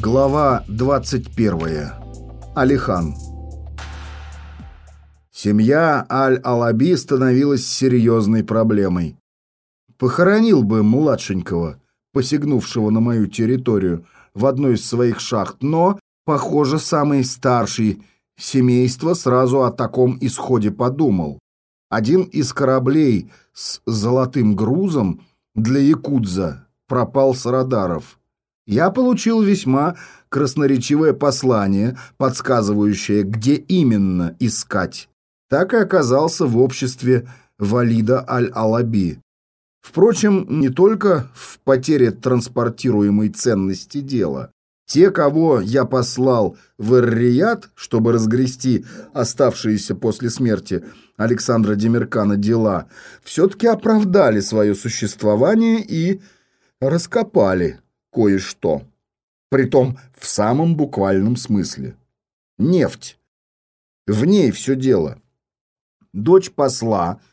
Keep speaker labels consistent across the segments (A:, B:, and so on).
A: Глава 21. Алихан. Семья Аль-Алаби становилась серьезной проблемой. Похоронил бы младшенького, посягнувшего на мою территорию, в одной из своих шахт, но, похоже, самый старший семейства сразу о таком исходе подумал. Один из кораблей с золотым грузом для Якудза пропал с радаров. Я получил весьма красноречивое послание, подсказывающее, где именно искать. Так и оказался в обществе Валида Аль-Алаби. Впрочем, не только в потере транспортируемой ценности дела. Те, кого я послал в эр чтобы разгрести оставшиеся после смерти Александра Демиркана дела, все-таки оправдали свое существование и раскопали кое-что. Притом в самом буквальном смысле. Нефть. В ней все дело. Дочь посла —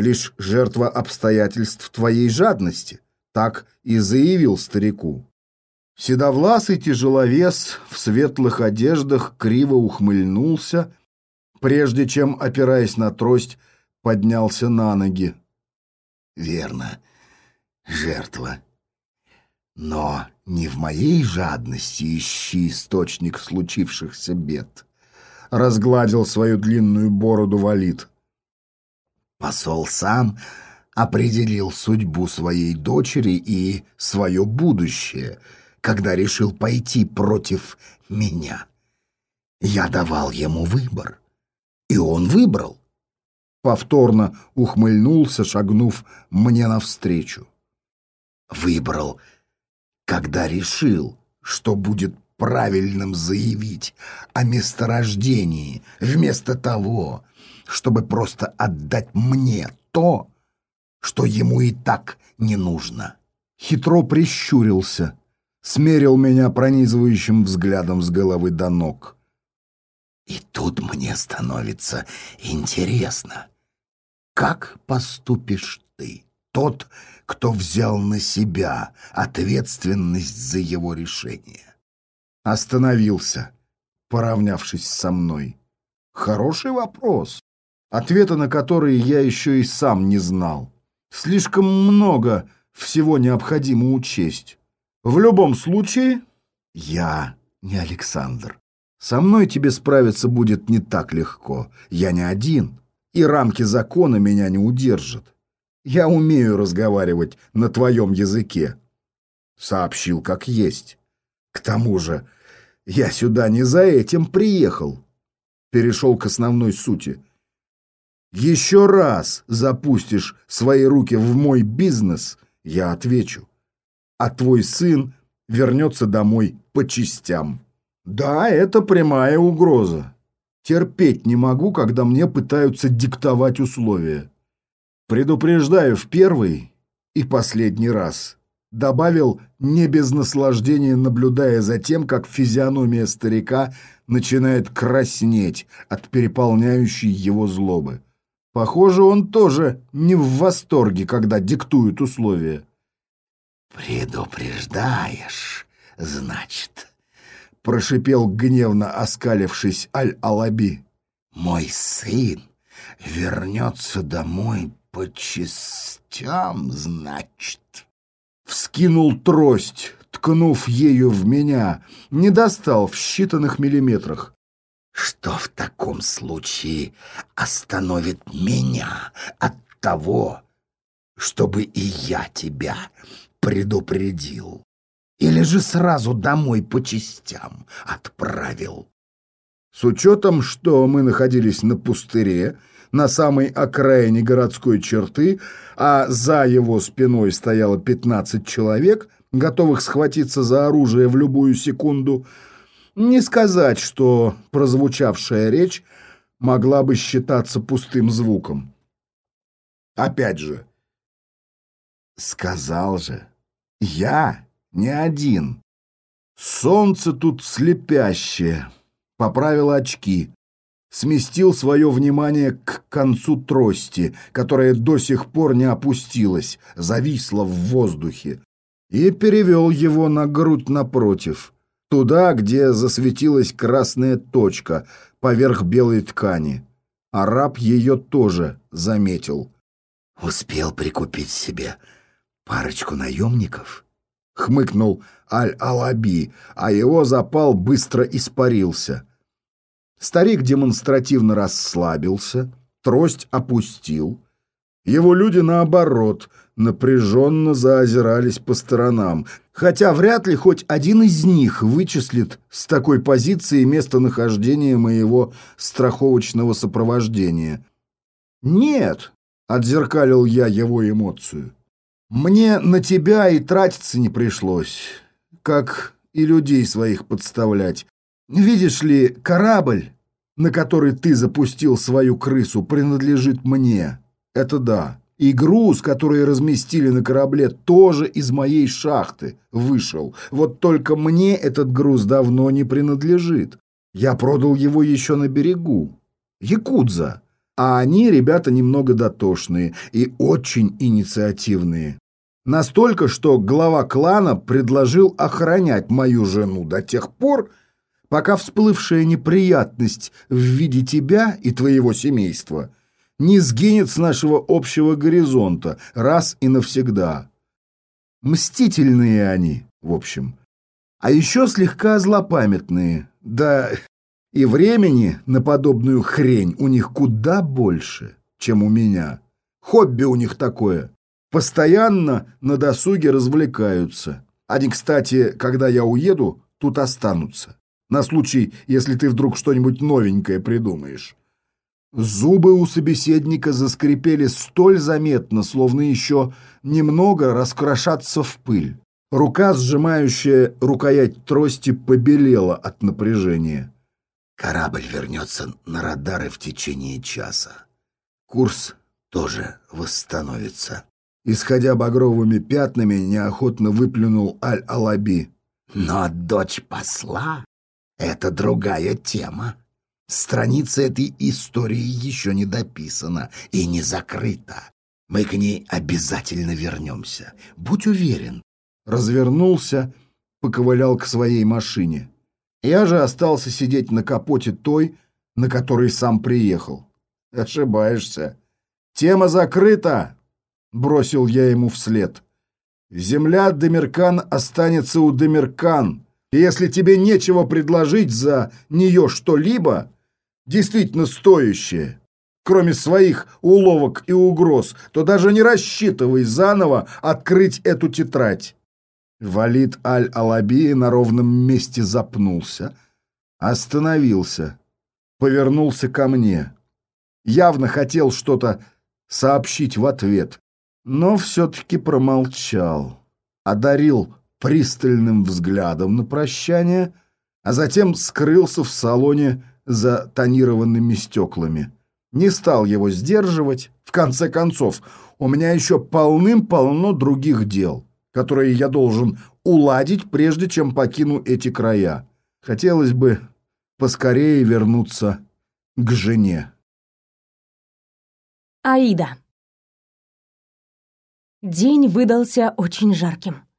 A: лишь жертва обстоятельств твоей жадности, так и заявил старику. Седовласый тяжеловес в светлых одеждах криво ухмыльнулся, прежде чем, опираясь на трость, поднялся на ноги.
B: «Верно, жертва. Но не в моей жадности ищи источник случившихся бед», — разгладил свою длинную бороду валид. Посол сам определил судьбу своей дочери и свое будущее — когда решил пойти против меня. Я давал ему выбор, и он выбрал.
A: Повторно ухмыльнулся, шагнув мне навстречу.
B: Выбрал, когда решил, что будет правильным заявить о месторождении, вместо того, чтобы просто отдать мне то, что ему и так не нужно.
A: Хитро прищурился, смерил меня пронизывающим взглядом с головы до ног.
B: И тут мне становится интересно, как поступишь ты, тот, кто взял на себя ответственность за его решение?
A: Остановился, поравнявшись со мной. Хороший вопрос, ответа на который я еще и сам не знал. Слишком много всего необходимо учесть. В любом случае, я не Александр. Со мной тебе справиться будет не так легко. Я не один, и рамки закона меня не удержат. Я умею разговаривать на твоем языке. Сообщил как есть. К тому же, я сюда не за этим приехал. Перешел к основной сути. Еще раз запустишь свои руки в мой бизнес, я отвечу а твой сын вернется домой по частям. Да, это прямая угроза. Терпеть не могу, когда мне пытаются диктовать условия. Предупреждаю в первый и последний раз. Добавил не без наслаждения, наблюдая за тем, как физиономия старика начинает краснеть от переполняющей его злобы. Похоже, он тоже не в восторге, когда диктуют условия.
B: «Предупреждаешь, значит?»
A: — прошипел гневно оскалившись Аль-Алаби.
B: «Мой сын вернется домой по частям, значит?»
A: Вскинул трость, ткнув ею в меня, не достал в считанных миллиметрах.
B: «Что в таком случае остановит меня от того, чтобы и я тебя предупредил. Или же сразу домой по частям отправил.
A: С учетом, что мы находились на пустыре, на самой окраине городской черты, а за его спиной стояло 15 человек, готовых схватиться за оружие в любую секунду, не сказать, что прозвучавшая речь могла бы считаться пустым звуком. Опять же, сказал же, я не один. Солнце тут слепящее. Поправил очки. Сместил свое внимание к концу трости, которая до сих пор не опустилась, зависла в воздухе, и перевел его на грудь напротив. Туда, где засветилась красная точка поверх белой ткани. Араб ее тоже заметил.
B: «Успел прикупить себе парочку наемников?»
A: — хмыкнул Аль-Алаби, а его запал быстро испарился. Старик демонстративно расслабился, трость опустил. Его люди, наоборот, напряженно заозирались по сторонам, хотя вряд ли хоть один из них вычислит с такой позиции местонахождение моего страховочного сопровождения. «Нет», — отзеркалил я его эмоцию, — «мне на тебя и тратиться не пришлось, как и людей своих подставлять. Видишь ли, корабль, на который ты запустил свою крысу, принадлежит мне. Это да. И груз, который разместили на корабле, тоже из моей шахты вышел. Вот только мне этот груз давно не принадлежит. Я продал его еще на берегу. Якудза. А они, ребята, немного дотошные и очень инициативные. Настолько, что глава клана предложил охранять мою жену до тех пор, пока всплывшая неприятность в виде тебя и твоего семейства – не сгинет с нашего общего горизонта раз и навсегда. Мстительные они, в общем. А еще слегка злопамятные. Да и времени на подобную хрень у них куда больше, чем у меня. Хобби у них такое. Постоянно на досуге развлекаются. Они, кстати, когда я уеду, тут останутся. На случай, если ты вдруг что-нибудь новенькое придумаешь. Зубы у собеседника заскрипели столь заметно, словно еще немного раскрошатся в пыль. Рука, сжимающая рукоять трости, побелела от напряжения.
B: Корабль вернется на радары в течение часа. Курс тоже восстановится.
A: Исходя багровыми пятнами, неохотно выплюнул Аль-Алаби.
B: Но дочь посла — это другая тема. Страница этой истории еще не дописана и не закрыта. Мы к ней обязательно вернемся. Будь уверен.
A: Развернулся, поковылял к своей машине. Я же остался сидеть на капоте той, на которой сам приехал. Ошибаешься. Тема закрыта, бросил я ему вслед. Земля Демеркан останется у Демеркан. Если тебе нечего предложить за нее что-либо, действительно стоящее, кроме своих уловок и угроз, то даже не рассчитывай заново открыть эту тетрадь. Валид Аль-Алаби на ровном месте запнулся, остановился, повернулся ко мне. Явно хотел что-то сообщить в ответ, но все-таки промолчал, одарил пристальным взглядом на прощание, а затем скрылся в салоне за тонированными стеклами. Не стал его сдерживать. В конце концов, у меня еще полным-полно других дел, которые я должен уладить, прежде чем покину эти края. Хотелось бы поскорее вернуться к жене.
C: Аида. День выдался очень жарким.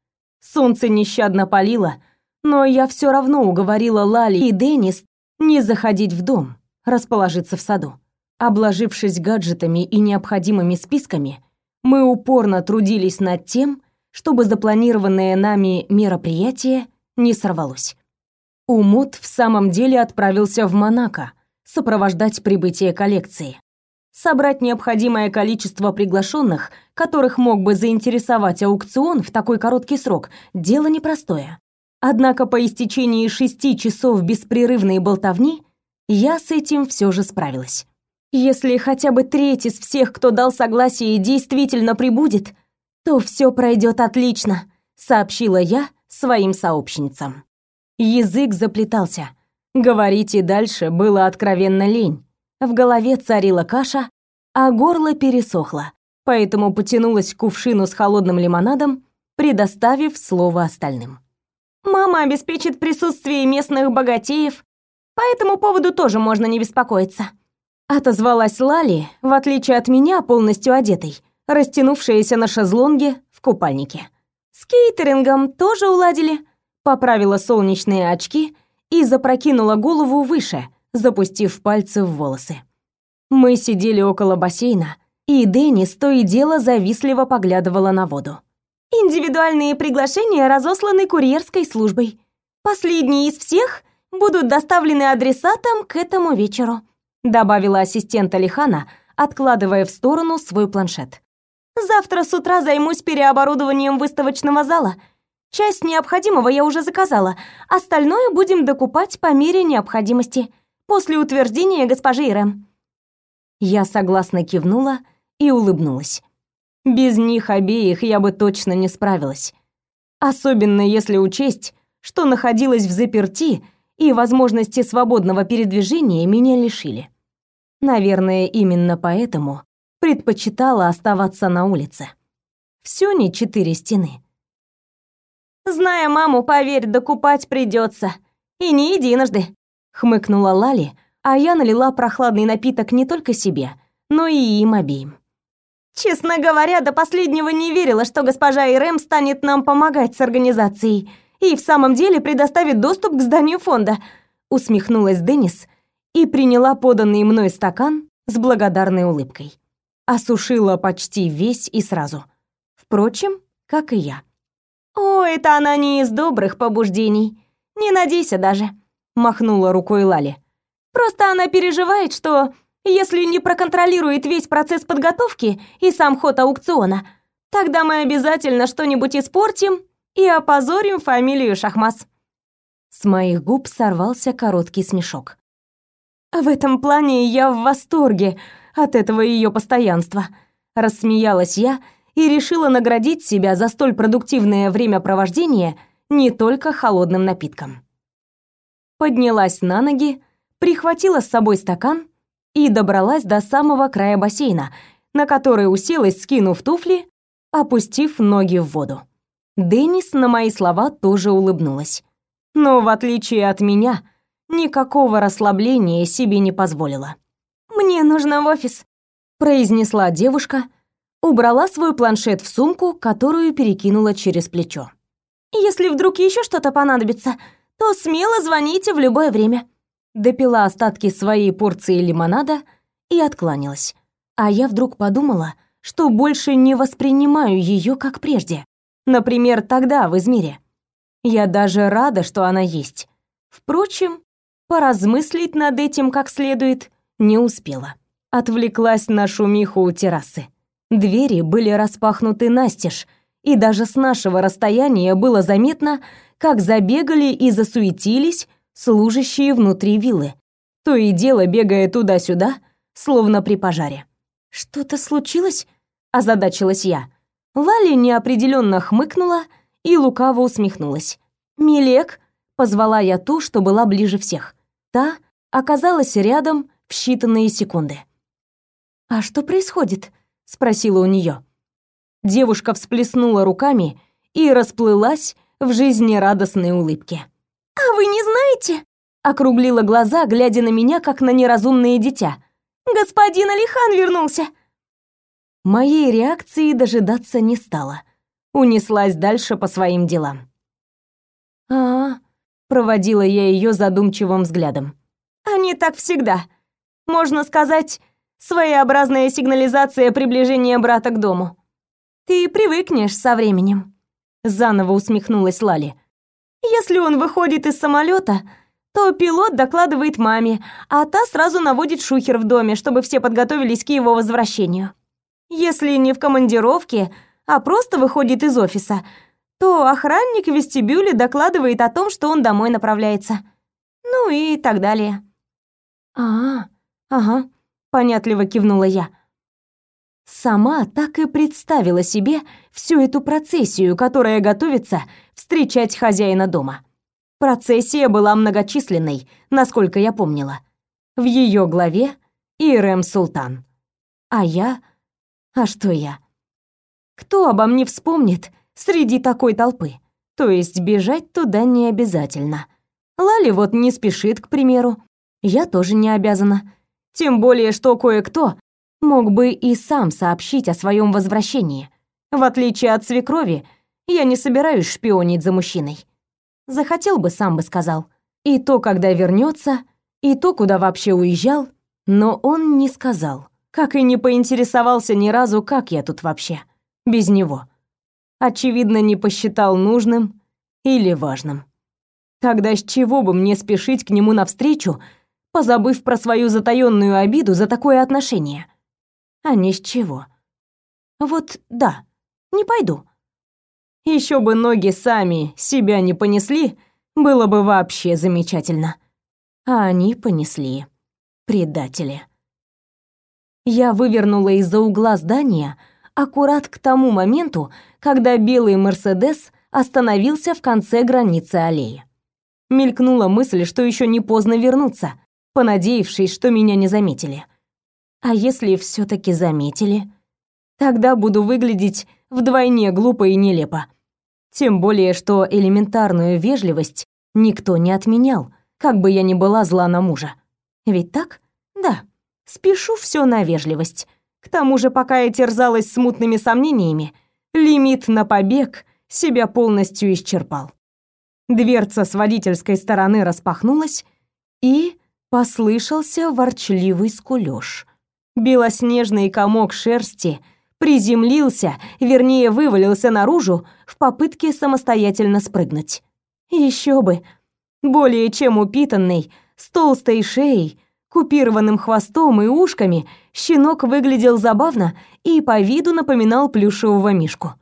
C: Солнце нещадно палило, но я все равно уговорила Лали и Денис не заходить в дом, расположиться в саду. Обложившись гаджетами и необходимыми списками, мы упорно трудились над тем, чтобы запланированное нами мероприятие не сорвалось. Умут в самом деле отправился в Монако сопровождать прибытие коллекции. Собрать необходимое количество приглашенных, которых мог бы заинтересовать аукцион в такой короткий срок, дело непростое. Однако по истечении шести часов беспрерывной болтовни я с этим все же справилась. Если хотя бы треть из всех, кто дал согласие, действительно прибудет, то все пройдет отлично, сообщила я своим сообщницам. Язык заплетался. Говорить и дальше было откровенно лень. В голове царила каша, а горло пересохло, поэтому потянулась к кувшину с холодным лимонадом, предоставив слово остальным. Мама обеспечит присутствие местных богатеев, по этому поводу тоже можно не беспокоиться. Отозвалась Лали, в отличие от меня, полностью одетой, растянувшаяся на шезлонге в купальнике. С кейтерингом тоже уладили. поправила солнечные очки и запрокинула голову выше, запустив пальцы в волосы. Мы сидели около бассейна, и Деннис то и дело завистливо поглядывала на воду. «Индивидуальные приглашения разосланы курьерской службой. Последние из всех будут доставлены адресатам к этому вечеру», добавила ассистент Алихана, откладывая в сторону свой планшет. «Завтра с утра займусь переоборудованием выставочного зала. Часть необходимого я уже заказала, остальное будем докупать по мере необходимости, после утверждения госпожи Ирэм». Я согласно кивнула и улыбнулась. Без них обеих я бы точно не справилась. Особенно если учесть, что находилась в заперти и возможности свободного передвижения меня лишили. Наверное, именно поэтому предпочитала оставаться на улице. Все не четыре стены. Зная маму, поверь, докупать придется. И не единожды, хмыкнула Лали, а я налила прохладный напиток не только себе, но и им обеим. Честно говоря, до последнего не верила, что госпожа Ирэм станет нам помогать с организацией и в самом деле предоставит доступ к зданию фонда, усмехнулась Денис и приняла поданный мной стакан с благодарной улыбкой. Осушила почти весь и сразу. Впрочем, как и я. «О, это она не из добрых побуждений. Не надейся даже», — махнула рукой Лали. Просто она переживает, что если не проконтролирует весь процесс подготовки и сам ход аукциона, тогда мы обязательно что-нибудь испортим и опозорим фамилию Шахмас. С моих губ сорвался короткий смешок. В этом плане я в восторге от этого ее постоянства. Рассмеялась я и решила наградить себя за столь продуктивное времяпровождение не только холодным напитком. Поднялась на ноги, прихватила с собой стакан и добралась до самого края бассейна, на который уселась, скинув туфли, опустив ноги в воду. Деннис на мои слова тоже улыбнулась. Но в отличие от меня, никакого расслабления себе не позволила. «Мне нужно в офис», — произнесла девушка, убрала свой планшет в сумку, которую перекинула через плечо. «Если вдруг еще что-то понадобится, то смело звоните в любое время» допила остатки своей порции лимонада и откланялась. А я вдруг подумала, что больше не воспринимаю ее как прежде. Например, тогда в Измире. Я даже рада, что она есть. Впрочем, поразмыслить над этим как следует не успела. Отвлеклась на шумиху у террасы. Двери были распахнуты настежь, и даже с нашего расстояния было заметно, как забегали и засуетились служащие внутри виллы, то и дело бегая туда-сюда, словно при пожаре. «Что-то случилось?» – озадачилась я. Лали неопределенно хмыкнула и лукаво усмехнулась. «Милек!» – позвала я ту, что была ближе всех. Та оказалась рядом в считанные секунды. «А что происходит?» – спросила у нее. Девушка всплеснула руками и расплылась в жизнерадостной улыбке. «А вы не знаете?» — округлила глаза, глядя на меня, как на неразумное дитя. «Господин Алихан вернулся!» Моей реакции дожидаться не стала. Унеслась дальше по своим делам. а, -а, -а проводила я ее задумчивым взглядом. «Они так всегда. Можно сказать, своеобразная сигнализация приближения брата к дому. Ты привыкнешь со временем», — заново усмехнулась Лали. Если он выходит из самолета, то пилот докладывает маме, а та сразу наводит шухер в доме, чтобы все подготовились к его возвращению. Если не в командировке, а просто выходит из офиса, то охранник в вестибюле докладывает о том, что он домой направляется. Ну и так далее. «А, ага», — понятливо кивнула я. Сама так и представила себе всю эту процессию, которая готовится встречать хозяина дома. Процессия была многочисленной, насколько я помнила. В ее главе Ирэм Султан. А я? А что я? Кто обо мне вспомнит среди такой толпы? То есть бежать туда не обязательно. Лали вот не спешит, к примеру. Я тоже не обязана. Тем более, что кое-кто мог бы и сам сообщить о своем возвращении. В отличие от свекрови, я не собираюсь шпионить за мужчиной. Захотел бы, сам бы сказал. И то, когда вернется, и то, куда вообще уезжал, но он не сказал. Как и не поинтересовался ни разу, как я тут вообще. Без него. Очевидно, не посчитал нужным или важным. Тогда с чего бы мне спешить к нему навстречу, позабыв про свою затаённую обиду за такое отношение? А ни с чего. Вот да, не пойду. Еще бы ноги сами себя не понесли, было бы вообще замечательно. А они понесли. Предатели. Я вывернула из-за угла здания аккурат к тому моменту, когда белый «Мерседес» остановился в конце границы аллеи. Мелькнула мысль, что еще не поздно вернуться, понадеявшись, что меня не заметили. А если все таки заметили? Тогда буду выглядеть вдвойне глупо и нелепо. Тем более, что элементарную вежливость никто не отменял, как бы я ни была зла на мужа. Ведь так? Да. Спешу все на вежливость. К тому же, пока я терзалась смутными сомнениями, лимит на побег себя полностью исчерпал. Дверца с водительской стороны распахнулась, и послышался ворчливый скулёж. Белоснежный комок шерсти приземлился, вернее, вывалился наружу в попытке самостоятельно спрыгнуть. Еще бы! Более чем упитанный, с толстой шеей, купированным хвостом и ушками, щенок выглядел забавно и по виду напоминал плюшевого мишку.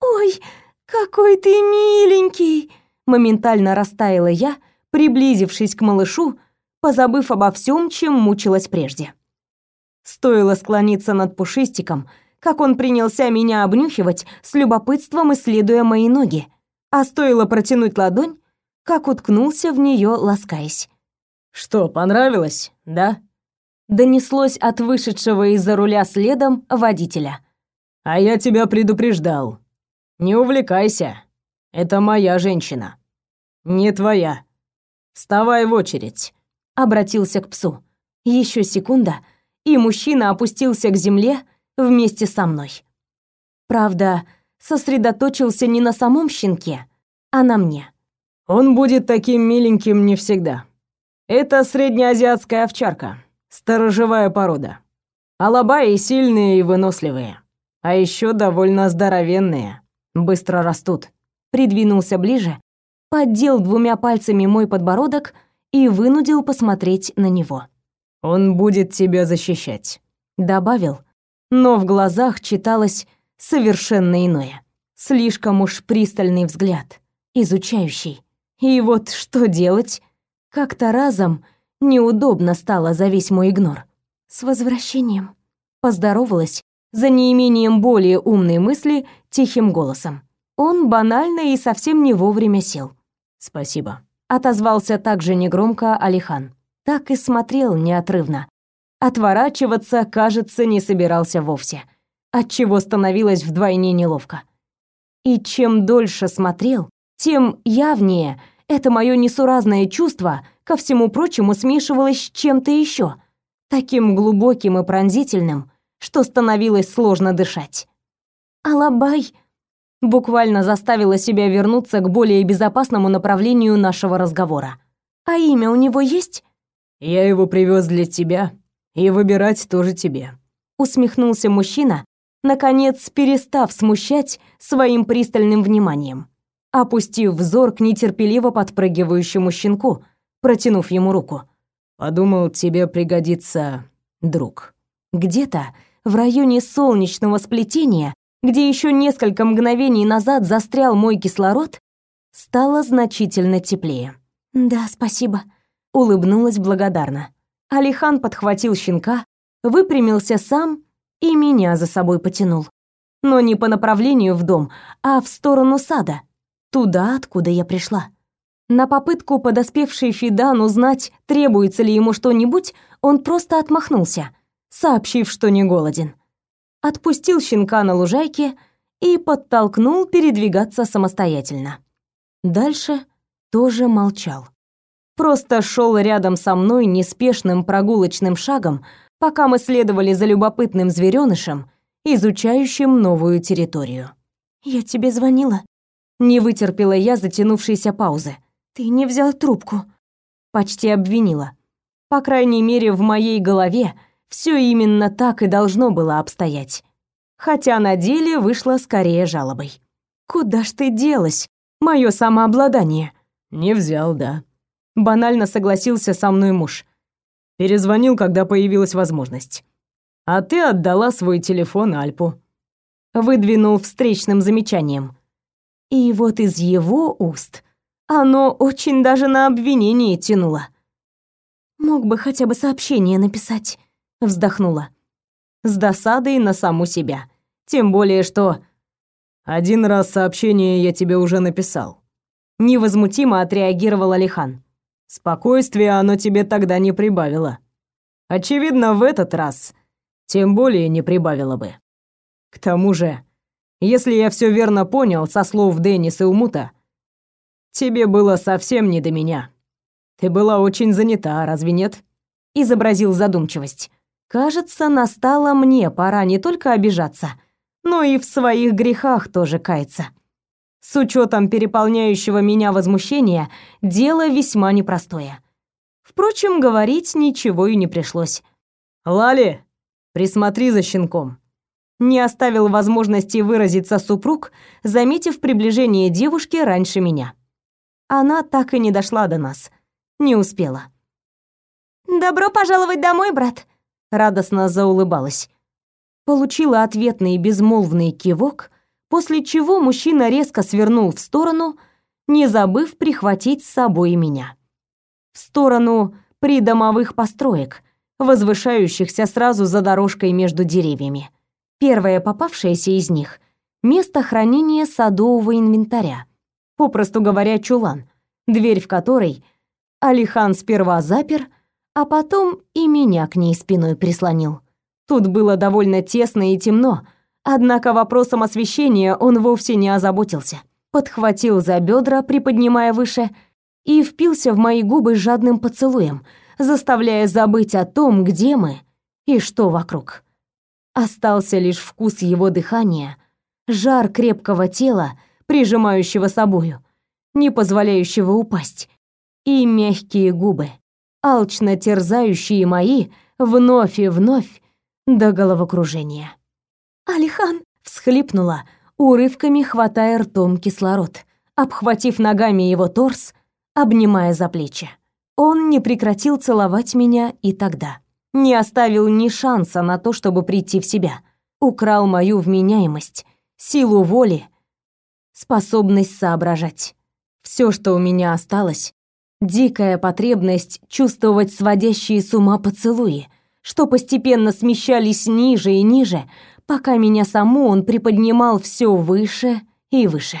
C: «Ой, какой ты миленький!» Моментально растаяла я, приблизившись к малышу, позабыв обо всем, чем мучилась прежде. Стоило склониться над пушистиком, как он принялся меня обнюхивать, с любопытством исследуя мои ноги, а стоило протянуть ладонь, как уткнулся в нее, ласкаясь.
D: «Что, понравилось, да?»
C: Донеслось от вышедшего из-за руля следом водителя.
D: «А я тебя предупреждал. Не увлекайся. Это моя женщина. Не твоя. Вставай в очередь», —
C: обратился к псу. Еще секунда — и мужчина опустился к земле вместе со мной. Правда, сосредоточился не на самом щенке, а на мне.
D: Он будет таким миленьким не всегда. Это среднеазиатская овчарка, сторожевая порода. Алабаи сильные и выносливые, а еще довольно здоровенные, быстро растут.
C: Придвинулся ближе, поддел двумя пальцами мой подбородок и вынудил посмотреть на него.
D: Он будет тебя защищать», —
C: добавил, но в глазах читалось совершенно иное. Слишком уж пристальный взгляд, изучающий. И вот что делать? Как-то разом неудобно стало за весь мой игнор. «С возвращением», — поздоровалась за неимением более умной мысли тихим голосом. Он банально и совсем не вовремя сел.
D: «Спасибо», —
C: отозвался также негромко Алихан так и смотрел неотрывно. Отворачиваться, кажется, не собирался вовсе, отчего становилось вдвойне неловко. И чем дольше смотрел, тем явнее это мое несуразное чувство ко всему прочему смешивалось с чем-то еще, таким глубоким и пронзительным, что становилось сложно дышать. «Алабай!» буквально заставила себя вернуться к более безопасному направлению нашего разговора. «А имя у него есть?»
D: Я его привез для тебя, и выбирать тоже тебе.
C: Усмехнулся мужчина, наконец перестав смущать своим пристальным вниманием, опустив взор к нетерпеливо подпрыгивающему щенку, протянув ему руку.
D: Подумал, тебе пригодится друг.
C: Где-то в районе солнечного сплетения, где еще несколько мгновений назад застрял мой кислород, стало значительно теплее. Да, спасибо улыбнулась благодарно. Алихан подхватил щенка, выпрямился сам и меня за собой потянул. Но не по направлению в дом, а в сторону сада, туда, откуда я пришла. На попытку подоспевший Фидан узнать, требуется ли ему что-нибудь, он просто отмахнулся, сообщив, что не голоден. Отпустил щенка на лужайке и подтолкнул передвигаться самостоятельно. Дальше тоже молчал просто шел рядом со мной неспешным прогулочным шагом, пока мы следовали за любопытным зверёнышем, изучающим новую территорию. «Я тебе звонила», Не вытерпела я затянувшейся паузы. «Ты не взял трубку», — почти обвинила. По крайней мере, в моей голове все именно так и должно было обстоять. Хотя на деле вышло скорее жалобой. «Куда ж ты делась, мое самообладание?»
D: «Не взял, да». Банально согласился со мной муж. Перезвонил, когда появилась возможность. А ты отдала свой телефон Альпу.
C: Выдвинул встречным замечанием. И вот из его уст оно очень даже на обвинение тянуло. Мог бы хотя бы сообщение написать, вздохнула. С досадой на саму себя. Тем более, что
D: один раз сообщение я тебе уже написал.
C: Невозмутимо отреагировал Алихан.
D: Спокойствия оно тебе тогда не прибавило. Очевидно, в этот раз тем более не прибавило бы. К тому же, если я все верно понял со слов Денниса Умута, тебе было совсем не до меня. Ты была очень занята, разве нет?
C: Изобразил задумчивость. Кажется, настало мне пора не только обижаться, но и в своих грехах тоже каяться. С учетом переполняющего меня возмущения, дело весьма непростое. Впрочем, говорить ничего и не пришлось.
D: «Лали, присмотри за щенком».
C: Не оставил возможности выразиться супруг, заметив приближение девушки раньше меня. Она так и не дошла до нас. Не успела. «Добро пожаловать домой, брат!» Радостно заулыбалась. Получила ответный безмолвный кивок, после чего мужчина резко свернул в сторону, не забыв прихватить с собой меня. В сторону придомовых построек, возвышающихся сразу за дорожкой между деревьями. Первое попавшееся из них — место хранения садового инвентаря, попросту говоря, чулан, дверь в который Алихан сперва запер, а потом и меня к ней спиной прислонил. Тут было довольно тесно и темно, Однако вопросом освещения он вовсе не озаботился. Подхватил за бедра, приподнимая выше, и впился в мои губы жадным поцелуем, заставляя забыть о том, где мы и что вокруг. Остался лишь вкус его дыхания, жар крепкого тела, прижимающего собою, не позволяющего упасть, и мягкие губы, алчно терзающие мои вновь и вновь до головокружения. «Алихан!» — всхлипнула, урывками хватая ртом кислород, обхватив ногами его торс, обнимая за плечи. Он не прекратил целовать меня и тогда. Не оставил ни шанса на то, чтобы прийти в себя. Украл мою вменяемость, силу воли, способность соображать. Все, что у меня осталось, дикая потребность чувствовать сводящие с ума поцелуи, что постепенно смещались ниже и ниже, пока меня саму он приподнимал все выше и выше.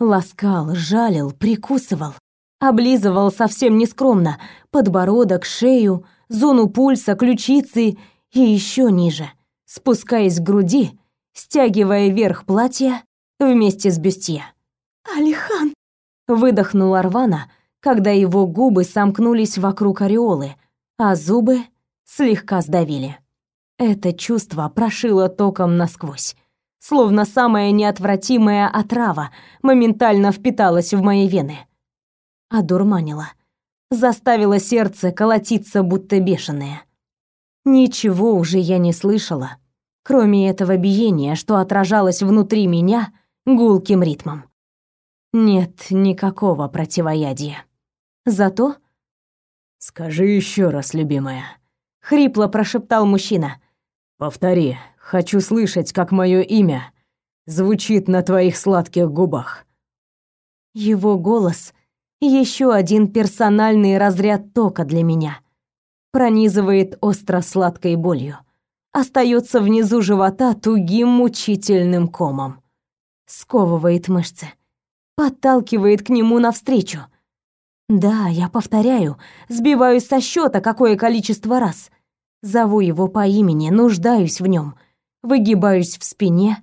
C: Ласкал, жалил, прикусывал, облизывал совсем нескромно подбородок, шею, зону пульса, ключицы и еще ниже, спускаясь к груди, стягивая верх платья вместе с бюстье. «Алихан!» — выдохнул Арвана, когда его губы сомкнулись вокруг ореолы, а зубы слегка сдавили. Это чувство прошило током насквозь. Словно самая неотвратимая отрава моментально впиталась в мои вены. Одурманила. Заставила сердце колотиться, будто бешеное. Ничего уже я не слышала, кроме этого биения, что отражалось внутри меня гулким ритмом. Нет никакого противоядия. Зато...
D: «Скажи еще раз, любимая», —
C: хрипло прошептал мужчина.
D: Повтори, хочу слышать, как мое имя звучит на твоих сладких губах.
C: Его голос еще один персональный разряд тока для меня. Пронизывает остро-сладкой болью. Остается внизу живота тугим мучительным комом. Сковывает мышцы. Подталкивает к нему навстречу. Да, я повторяю, сбиваюсь со счета какое количество раз. Зову его по имени, нуждаюсь в нем, выгибаюсь в спине,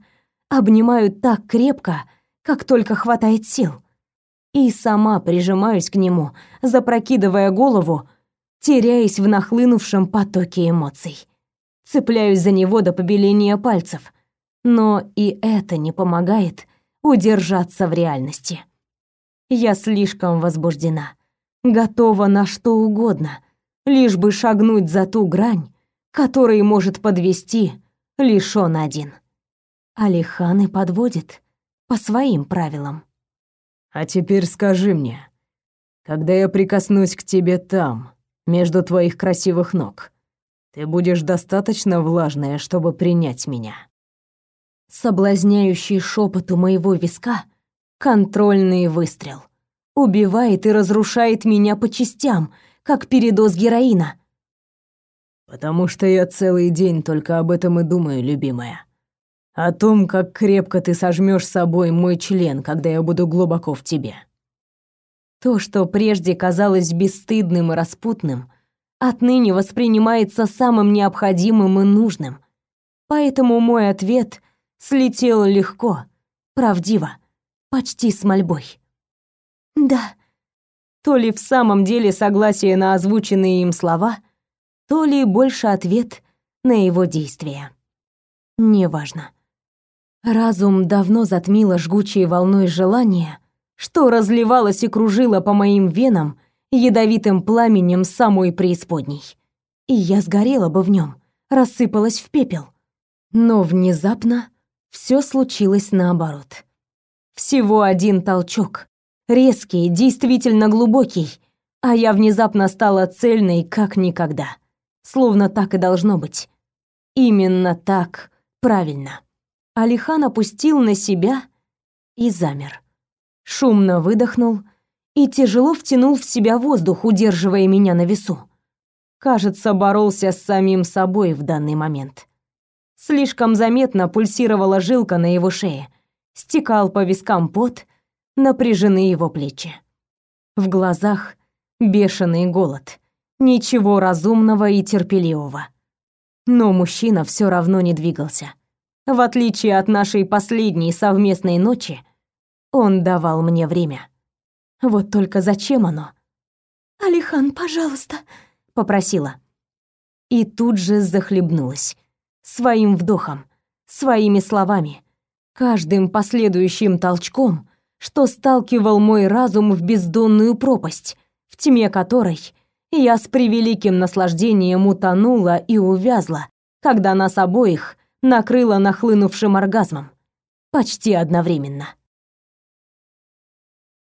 C: обнимаю так крепко, как только хватает сил. И сама прижимаюсь к нему, запрокидывая голову, теряясь в нахлынувшем потоке эмоций. Цепляюсь за него до побеления пальцев. Но и это не помогает удержаться в реальности. Я слишком возбуждена, готова на что угодно, лишь бы шагнуть за ту грань, которой может подвести лишь он один. Алихан и подводит по своим правилам.
D: А теперь скажи мне, когда я прикоснусь к тебе там, между твоих красивых ног, ты будешь достаточно влажная, чтобы принять меня.
C: Соблазняющий шепот у моего виска — контрольный выстрел. Убивает и разрушает меня по частям, как передоз героина.
D: «Потому что я целый день только об этом и думаю, любимая. О том, как крепко ты сожмешь собой мой член, когда я буду глубоко в тебе».
C: То, что прежде казалось бесстыдным и распутным, отныне воспринимается самым необходимым и нужным. Поэтому мой ответ слетел легко, правдиво, почти с мольбой. Да. То ли в самом деле согласие на озвученные им слова, то ли больше ответ на его действия. Неважно. Разум давно затмило жгучей волной желания, что разливалось и кружило по моим венам ядовитым пламенем самой преисподней. И я сгорела бы в нем, рассыпалась в пепел. Но внезапно все случилось наоборот. Всего один толчок, резкий, действительно глубокий, а я внезапно стала цельной как никогда. Словно так и должно быть. Именно так правильно. Алихан опустил на себя и замер. Шумно выдохнул и тяжело втянул в себя воздух, удерживая меня на весу. Кажется, боролся с самим собой в данный момент. Слишком заметно пульсировала жилка на его шее, стекал по вискам пот, напряжены его плечи. В глазах бешеный голод, ничего разумного и терпеливого. Но мужчина все равно не двигался. В отличие от нашей последней совместной ночи, он давал мне время. Вот только зачем оно? «Алихан, пожалуйста», — попросила. И тут же захлебнулась. Своим вдохом, своими словами, каждым последующим толчком, что сталкивал мой разум в бездонную пропасть, в тьме которой я с превеликим наслаждением утонула и увязла, когда нас обоих накрыло нахлынувшим оргазмом. Почти одновременно.